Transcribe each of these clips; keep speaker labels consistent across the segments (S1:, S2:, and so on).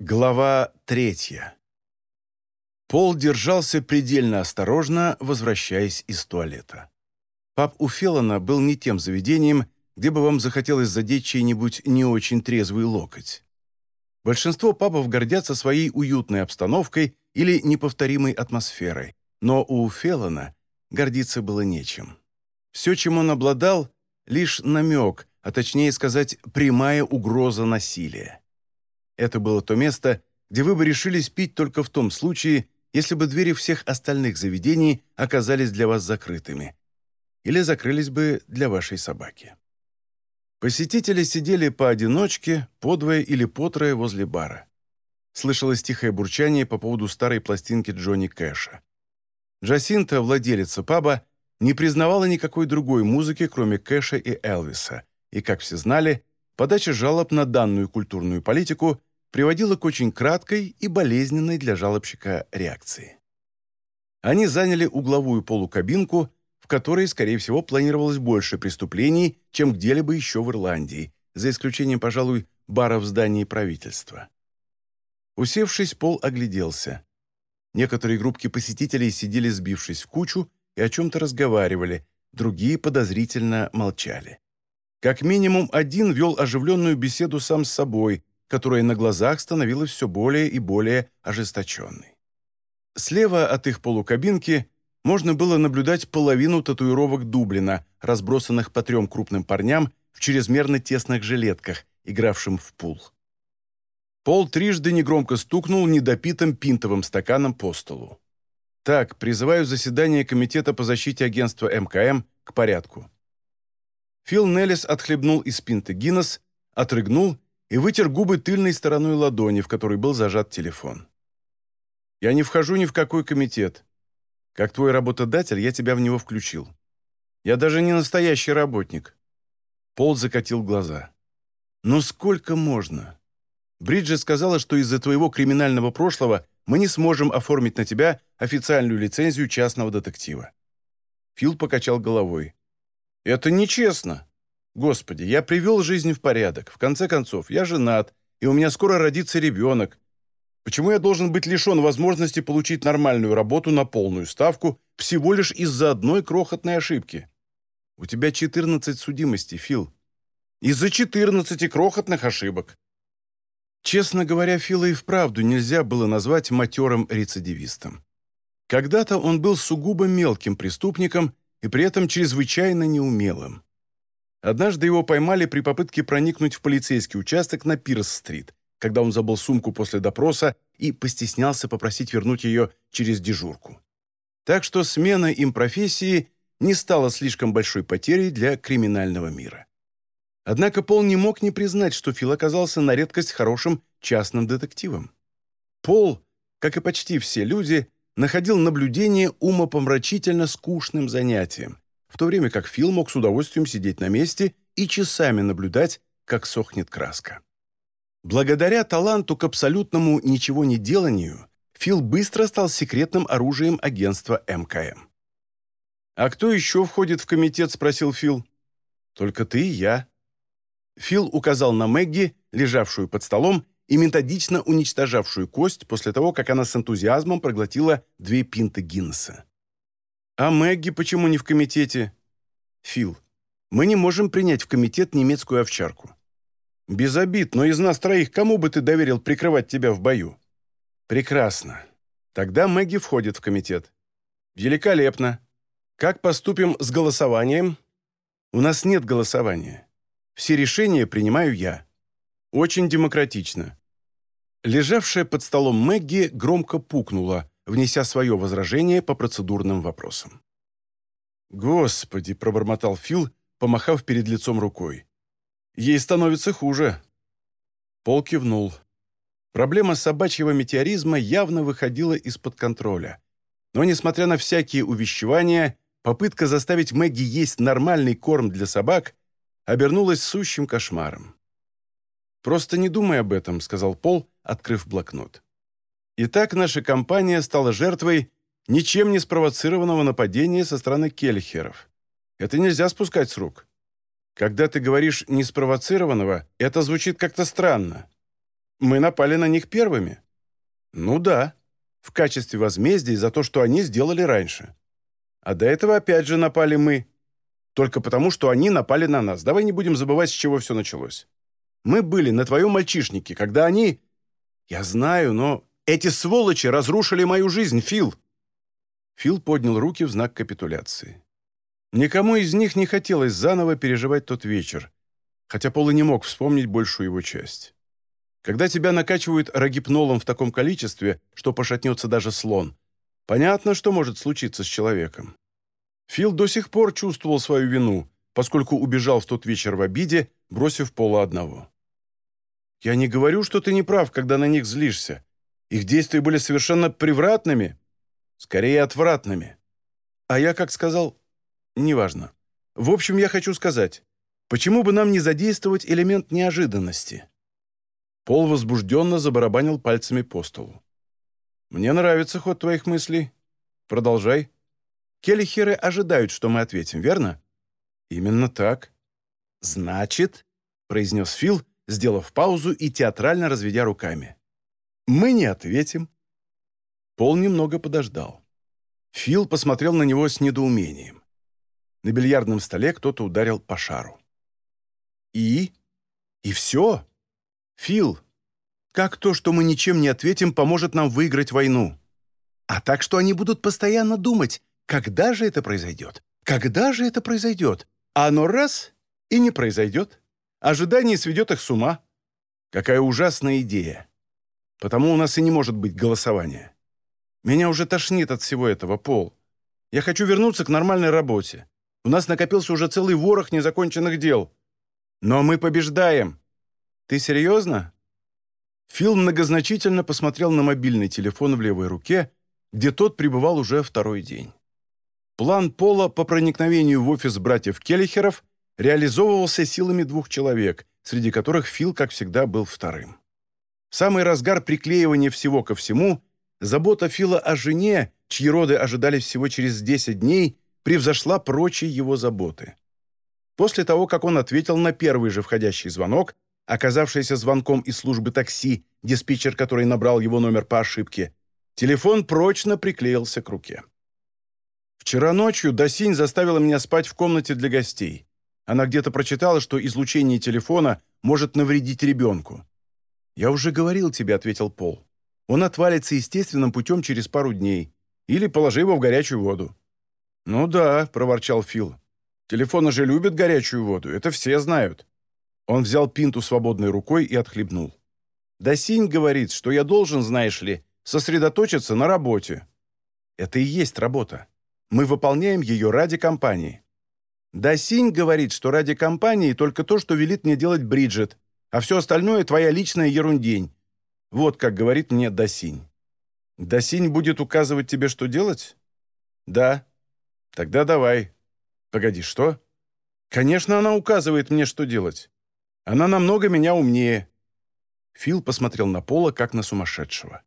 S1: Глава третья. Пол держался предельно осторожно, возвращаясь из туалета. Паб у Феллона был не тем заведением, где бы вам захотелось задеть чей-нибудь не очень трезвый локоть. Большинство пабов гордятся своей уютной обстановкой или неповторимой атмосферой, но у Феллона гордиться было нечем. Все, чем он обладал, лишь намек, а точнее сказать, прямая угроза насилия. Это было то место, где вы бы решились пить только в том случае, если бы двери всех остальных заведений оказались для вас закрытыми или закрылись бы для вашей собаки. Посетители сидели поодиночке, подвое или потрое возле бара. Слышалось тихое бурчание по поводу старой пластинки Джонни Кэша. Джасинта, владелица паба, не признавала никакой другой музыки, кроме Кэша и Элвиса, и, как все знали, подача жалоб на данную культурную политику приводило к очень краткой и болезненной для жалобщика реакции. Они заняли угловую полукабинку, в которой, скорее всего, планировалось больше преступлений, чем где-либо еще в Ирландии, за исключением, пожалуй, бара в здании правительства. Усевшись, Пол огляделся. Некоторые группки посетителей сидели, сбившись в кучу, и о чем-то разговаривали, другие подозрительно молчали. Как минимум один вел оживленную беседу сам с собой, которая на глазах становилась все более и более ожесточенной. Слева от их полукабинки можно было наблюдать половину татуировок Дублина, разбросанных по трем крупным парням в чрезмерно тесных жилетках, игравшим в пул. Пол трижды негромко стукнул недопитым пинтовым стаканом по столу. «Так, призываю заседание Комитета по защите агентства МКМ к порядку». Фил Неллис отхлебнул из пинты Гиннес, отрыгнул и вытер губы тыльной стороной ладони, в которой был зажат телефон. «Я не вхожу ни в какой комитет. Как твой работодатель, я тебя в него включил. Я даже не настоящий работник». Пол закатил глаза. «Ну сколько можно? Бриджит сказала, что из-за твоего криминального прошлого мы не сможем оформить на тебя официальную лицензию частного детектива». Фил покачал головой. «Это нечестно. Господи, я привел жизнь в порядок. В конце концов, я женат, и у меня скоро родится ребенок. Почему я должен быть лишен возможности получить нормальную работу на полную ставку всего лишь из-за одной крохотной ошибки? У тебя 14 судимостей, Фил. Из-за 14 крохотных ошибок. Честно говоря, Фила и вправду нельзя было назвать матерым рецидивистом. Когда-то он был сугубо мелким преступником и при этом чрезвычайно неумелым. Однажды его поймали при попытке проникнуть в полицейский участок на Пирс-стрит, когда он забыл сумку после допроса и постеснялся попросить вернуть ее через дежурку. Так что смена им профессии не стала слишком большой потерей для криминального мира. Однако Пол не мог не признать, что Фил оказался на редкость хорошим частным детективом. Пол, как и почти все люди, находил наблюдение умопомрачительно скучным занятием, в то время как Фил мог с удовольствием сидеть на месте и часами наблюдать, как сохнет краска. Благодаря таланту к абсолютному ничего не деланию, Фил быстро стал секретным оружием агентства МКМ. «А кто еще входит в комитет?» – спросил Фил. «Только ты и я». Фил указал на Мэгги, лежавшую под столом и методично уничтожавшую кость после того, как она с энтузиазмом проглотила две пинты Гиннесса. «А Мэгги почему не в комитете?» «Фил, мы не можем принять в комитет немецкую овчарку». «Без обид, но из нас троих кому бы ты доверил прикрывать тебя в бою?» «Прекрасно. Тогда Мэгги входит в комитет». «Великолепно. Как поступим с голосованием?» «У нас нет голосования. Все решения принимаю я. Очень демократично». Лежавшая под столом Мэгги громко пукнула, внеся свое возражение по процедурным вопросам. «Господи!» – пробормотал Фил, помахав перед лицом рукой. «Ей становится хуже». Пол кивнул. Проблема собачьего метеоризма явно выходила из-под контроля. Но, несмотря на всякие увещевания, попытка заставить Мэгги есть нормальный корм для собак обернулась сущим кошмаром. «Просто не думай об этом», — сказал Пол, открыв блокнот. Итак, наша компания стала жертвой ничем не спровоцированного нападения со стороны Кельхеров. Это нельзя спускать с рук. Когда ты говоришь «неспровоцированного», это звучит как-то странно. Мы напали на них первыми. Ну да, в качестве возмездия за то, что они сделали раньше. А до этого опять же напали мы. Только потому, что они напали на нас. Давай не будем забывать, с чего все началось. Мы были на твоем мальчишнике, когда они... Я знаю, но эти сволочи разрушили мою жизнь, Фил. Фил поднял руки в знак капитуляции. Никому из них не хотелось заново переживать тот вечер, хотя Пол и не мог вспомнить большую его часть. Когда тебя накачивают рогипнолом в таком количестве, что пошатнется даже слон, понятно, что может случиться с человеком. Фил до сих пор чувствовал свою вину, поскольку убежал в тот вечер в обиде, бросив Пола одного. «Я не говорю, что ты не прав, когда на них злишься. Их действия были совершенно превратными, скорее отвратными. А я, как сказал, неважно. В общем, я хочу сказать, почему бы нам не задействовать элемент неожиданности?» Пол возбужденно забарабанил пальцами по столу. «Мне нравится ход твоих мыслей. Продолжай. Келлихеры ожидают, что мы ответим, верно?» «Именно так». «Значит», — произнес Фил, сделав паузу и театрально разведя руками. «Мы не ответим». Пол немного подождал. Фил посмотрел на него с недоумением. На бильярдном столе кто-то ударил по шару. «И? И все?» «Фил, как то, что мы ничем не ответим, поможет нам выиграть войну? А так, что они будут постоянно думать, когда же это произойдет? Когда же это произойдет? А оно раз — и не произойдет. Ожидание сведет их с ума. Какая ужасная идея. Потому у нас и не может быть голосования. Меня уже тошнит от всего этого, Пол. Я хочу вернуться к нормальной работе. У нас накопился уже целый ворох незаконченных дел. Но мы побеждаем. «Ты серьезно?» Фил многозначительно посмотрел на мобильный телефон в левой руке, где тот пребывал уже второй день. План Пола по проникновению в офис братьев Келлихеров реализовывался силами двух человек, среди которых Фил, как всегда, был вторым. В самый разгар приклеивания всего ко всему, забота Фила о жене, чьи роды ожидались всего через 10 дней, превзошла прочие его заботы. После того, как он ответил на первый же входящий звонок, оказавшийся звонком из службы такси, диспетчер, который набрал его номер по ошибке, телефон прочно приклеился к руке. Вчера ночью Досинь заставила меня спать в комнате для гостей. Она где-то прочитала, что излучение телефона может навредить ребенку. «Я уже говорил тебе», — ответил Пол. «Он отвалится естественным путем через пару дней. Или положи его в горячую воду». «Ну да», — проворчал Фил. «Телефоны же любят горячую воду, это все знают». Он взял пинту свободной рукой и отхлебнул. «Досинь говорит, что я должен, знаешь ли, сосредоточиться на работе». «Это и есть работа. Мы выполняем ее ради компании». «Досинь говорит, что ради компании только то, что велит мне делать Бриджит, а все остальное – твоя личная ерундень». Вот как говорит мне Досинь. «Досинь будет указывать тебе, что делать?» «Да». «Тогда давай». «Погоди, что?» «Конечно, она указывает мне, что делать. Она намного меня умнее». Фил посмотрел на Пола, как на сумасшедшего.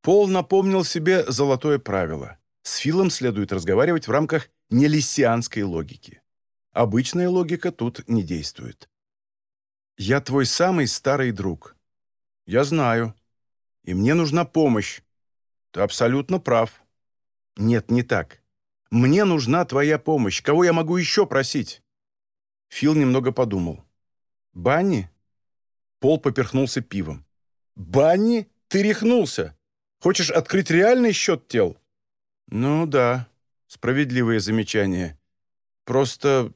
S1: Пол напомнил себе золотое правило. С Филом следует разговаривать в рамках нелиссианской логики. Обычная логика тут не действует. «Я твой самый старый друг». «Я знаю. И мне нужна помощь». «Ты абсолютно прав». «Нет, не так. Мне нужна твоя помощь. Кого я могу еще просить?» Фил немного подумал. «Банни?» Пол поперхнулся пивом. «Банни? Ты рехнулся! Хочешь открыть реальный счет тел?» «Ну да, справедливое замечание. Просто...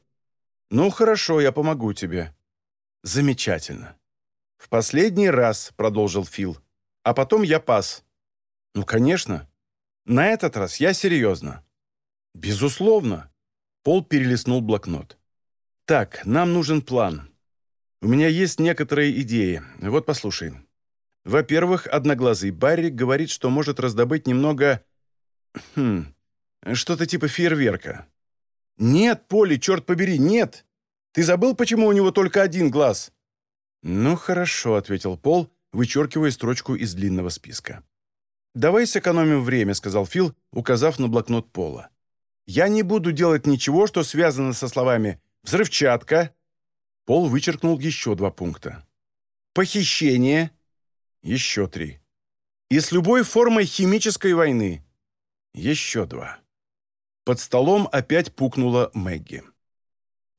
S1: Ну хорошо, я помогу тебе». «Замечательно». «В последний раз», — продолжил Фил. «А потом я пас». «Ну, конечно. На этот раз я серьезно». «Безусловно». Пол перелистнул блокнот. «Так, нам нужен план. У меня есть некоторые идеи. Вот послушай. Во-первых, одноглазый Барри говорит, что может раздобыть немного... Хм... Что-то типа фейерверка. Нет, Поли, черт побери, нет! Ты забыл, почему у него только один глаз? Ну, хорошо, ответил Пол, вычеркивая строчку из длинного списка. «Давай сэкономим время», — сказал Фил, указав на блокнот Пола. «Я не буду делать ничего, что связано со словами «взрывчатка», Пол вычеркнул еще два пункта. «Похищение». Еще три. И с любой формой химической войны. Еще два. Под столом опять пукнула Мэгги.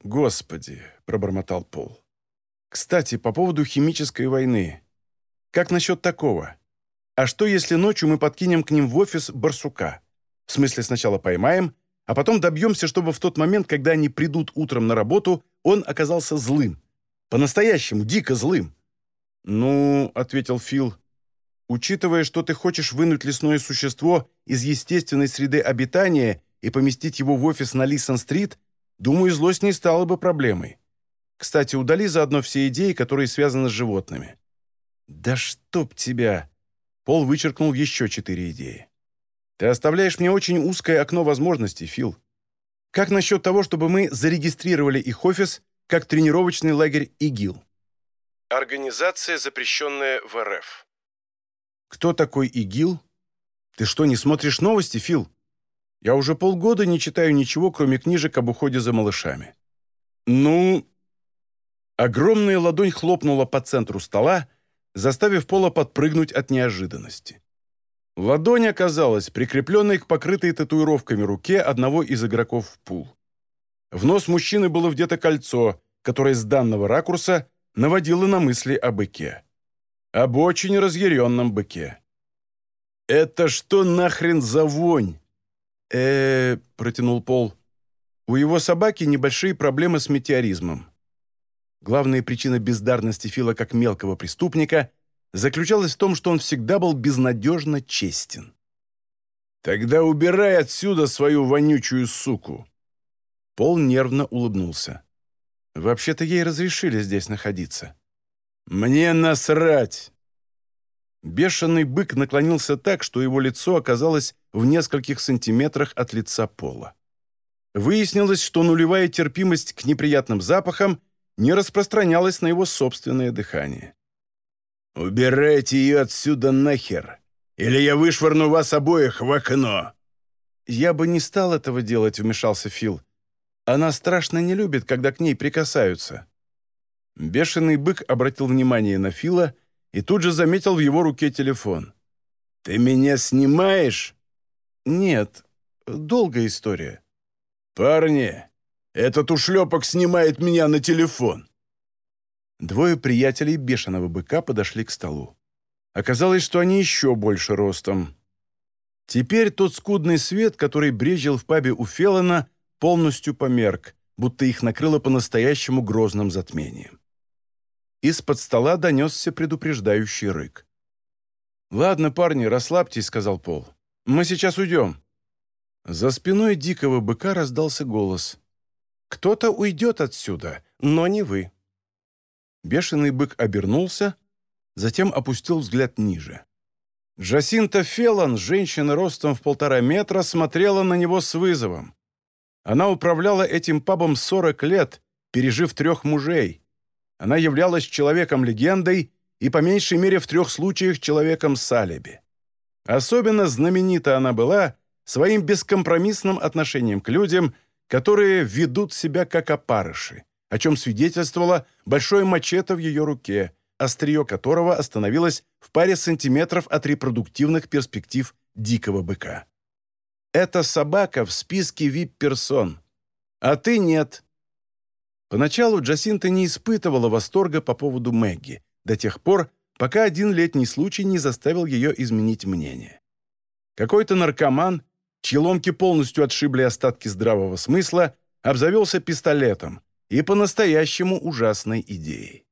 S1: «Господи!» — пробормотал Пол. «Кстати, по поводу химической войны. Как насчет такого? А что, если ночью мы подкинем к ним в офис барсука? В смысле, сначала поймаем, а потом добьемся, чтобы в тот момент, когда они придут утром на работу, он оказался злым. По-настоящему, дико злым». «Ну», — ответил Фил, — «учитывая, что ты хочешь вынуть лесное существо из естественной среды обитания и поместить его в офис на Лисон-стрит, думаю, злость не стала бы проблемой. Кстати, удали заодно все идеи, которые связаны с животными». «Да чтоб тебя!» Пол вычеркнул еще четыре идеи. «Ты оставляешь мне очень узкое окно возможностей, Фил. Как насчет того, чтобы мы зарегистрировали их офис как тренировочный лагерь ИГИЛ?» Организация, запрещенная в РФ. «Кто такой ИГИЛ? Ты что, не смотришь новости, Фил? Я уже полгода не читаю ничего, кроме книжек об уходе за малышами». «Ну...» Огромная ладонь хлопнула по центру стола, заставив Пола подпрыгнуть от неожиданности. Ладонь оказалась прикрепленной к покрытой татуировками руке одного из игроков в пул. В нос мужчины было где-то кольцо, которое с данного ракурса наводило на мысли о быке. Об очень разъяренном быке. «Это что нахрен за вонь?» Э, протянул Пол. «У его собаки небольшие проблемы с метеоризмом. Главная причина бездарности Фила как мелкого преступника заключалась в том, что он всегда был безнадежно честен. «Тогда убирай отсюда свою вонючую суку!» Пол нервно улыбнулся. «Вообще-то ей разрешили здесь находиться». «Мне насрать!» Бешеный бык наклонился так, что его лицо оказалось в нескольких сантиметрах от лица Пола. Выяснилось, что нулевая терпимость к неприятным запахам не распространялась на его собственное дыхание. «Убирайте ее отсюда нахер, или я вышвырну вас обоих в окно!» «Я бы не стал этого делать», — вмешался Фил. «Она страшно не любит, когда к ней прикасаются». Бешеный бык обратил внимание на Фила и тут же заметил в его руке телефон. «Ты меня снимаешь?» «Нет, долгая история». «Парни, этот ушлепок снимает меня на телефон!» Двое приятелей бешеного быка подошли к столу. Оказалось, что они еще больше ростом. Теперь тот скудный свет, который брежил в пабе у Феллона, полностью померк, будто их накрыло по-настоящему грозным затмением. Из-под стола донесся предупреждающий рык. «Ладно, парни, расслабьтесь», — сказал Пол. «Мы сейчас уйдем». За спиной дикого быка раздался голос. Кто-то уйдет отсюда, но не вы». Бешеный бык обернулся, затем опустил взгляд ниже. Джасинта Феллон, женщина ростом в полтора метра, смотрела на него с вызовом. Она управляла этим пабом 40 лет, пережив трех мужей. Она являлась человеком-легендой и, по меньшей мере, в трех случаях человеком с. Особенно знаменита она была своим бескомпромиссным отношением к людям – которые ведут себя как опарыши, о чем свидетельствовало большое мачете в ее руке, острие которого остановилось в паре сантиметров от репродуктивных перспектив дикого быка. «Это собака в списке вип-персон, а ты нет». Поначалу Джасинта не испытывала восторга по поводу Мэгги, до тех пор, пока один летний случай не заставил ее изменить мнение. Какой-то наркоман чьи ломки полностью отшибли остатки здравого смысла, обзавелся пистолетом и по-настоящему ужасной идеей.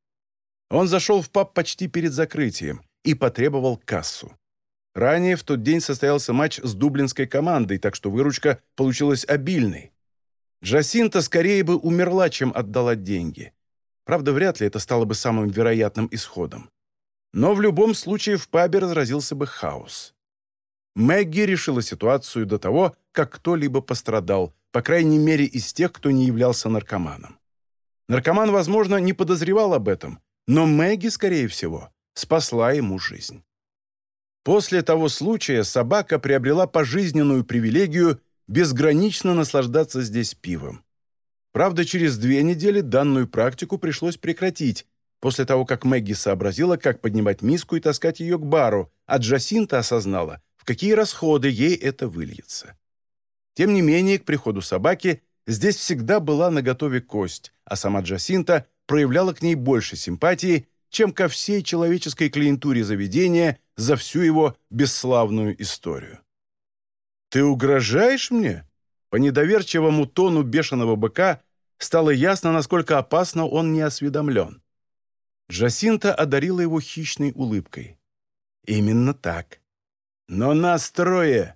S1: Он зашел в паб почти перед закрытием и потребовал кассу. Ранее в тот день состоялся матч с дублинской командой, так что выручка получилась обильной. Джасинта скорее бы умерла, чем отдала деньги. Правда, вряд ли это стало бы самым вероятным исходом. Но в любом случае в пабе разразился бы хаос. Мэгги решила ситуацию до того, как кто-либо пострадал, по крайней мере из тех, кто не являлся наркоманом. Наркоман, возможно, не подозревал об этом, но Мэгги, скорее всего, спасла ему жизнь. После того случая собака приобрела пожизненную привилегию безгранично наслаждаться здесь пивом. Правда, через две недели данную практику пришлось прекратить, после того, как Мэгги сообразила, как поднимать миску и таскать ее к бару, а Джасинта осознала, в какие расходы ей это выльется. Тем не менее, к приходу собаки здесь всегда была наготове кость, а сама Джасинта проявляла к ней больше симпатии, чем ко всей человеческой клиентуре заведения за всю его бесславную историю. «Ты угрожаешь мне?» По недоверчивому тону бешеного быка стало ясно, насколько опасно он не осведомлен. Джасинта одарила его хищной улыбкой. «Именно так. Но нас трое!»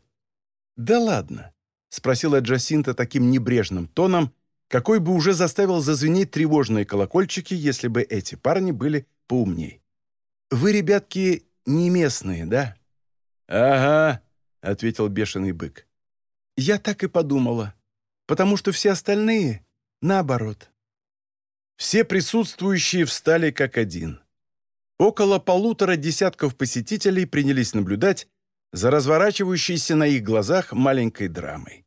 S1: «Да ладно», — спросила Джасинта таким небрежным тоном, какой бы уже заставил зазвенеть тревожные колокольчики, если бы эти парни были поумней. «Вы, ребятки, не местные, да?» «Ага», — ответил бешеный бык. «Я так и подумала, потому что все остальные наоборот». Все присутствующие встали как один. Около полутора десятков посетителей принялись наблюдать за разворачивающейся на их глазах маленькой драмой.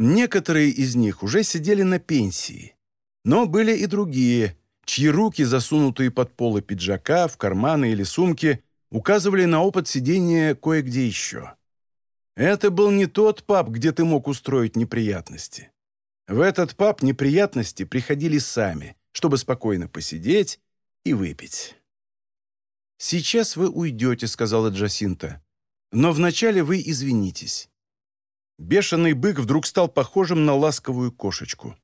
S1: Некоторые из них уже сидели на пенсии, но были и другие, чьи руки, засунутые под полы пиджака, в карманы или сумки, указывали на опыт сидения кое-где еще. Это был не тот паб, где ты мог устроить неприятности. В этот паб неприятности приходили сами, чтобы спокойно посидеть и выпить. «Сейчас вы уйдете», — сказала Джасинта. «Но вначале вы извинитесь». Бешеный бык вдруг стал похожим на ласковую кошечку.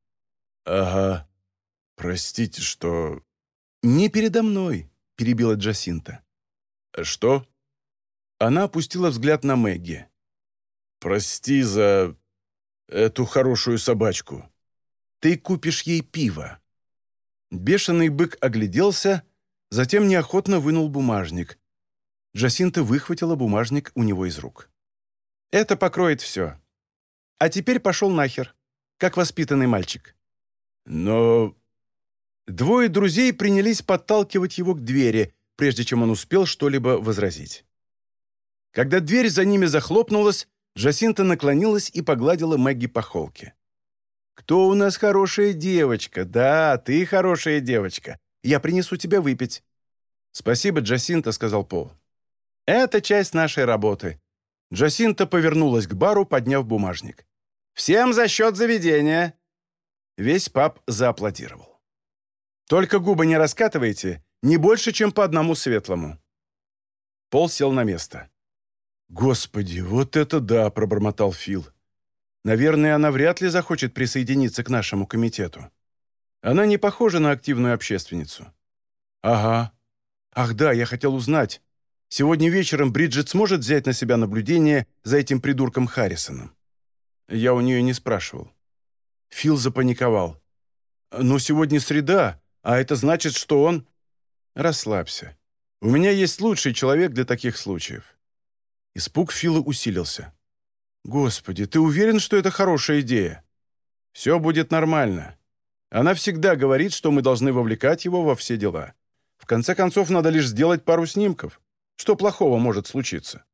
S1: «Ага. Простите, что...» «Не передо мной», — перебила Джасинта. «Что?» Она опустила взгляд на Мэгги. «Прости за эту хорошую собачку. Ты купишь ей пиво». Бешеный бык огляделся, затем неохотно вынул бумажник. Джасинта выхватила бумажник у него из рук. «Это покроет все. А теперь пошел нахер, как воспитанный мальчик». «Но...» Двое друзей принялись подталкивать его к двери, прежде чем он успел что-либо возразить. Когда дверь за ними захлопнулась, Джасинта наклонилась и погладила Мэгги по холке. «Кто у нас хорошая девочка? Да, ты хорошая девочка. Я принесу тебе выпить». «Спасибо, Джасинта», — сказал Пол. «Это часть нашей работы». Джасинта повернулась к бару, подняв бумажник. «Всем за счет заведения!» Весь паб зааплодировал. «Только губы не раскатывайте, не больше, чем по одному светлому». Пол сел на место. «Господи, вот это да!» — пробормотал Фил. Наверное, она вряд ли захочет присоединиться к нашему комитету. Она не похожа на активную общественницу. Ага. Ах да, я хотел узнать. Сегодня вечером Бриджит сможет взять на себя наблюдение за этим придурком Харрисоном? Я у нее не спрашивал. Фил запаниковал. «Но сегодня среда, а это значит, что он...» «Расслабься. У меня есть лучший человек для таких случаев». Испуг Фила усилился. «Господи, ты уверен, что это хорошая идея?» «Все будет нормально. Она всегда говорит, что мы должны вовлекать его во все дела. В конце концов, надо лишь сделать пару снимков. Что плохого может случиться?»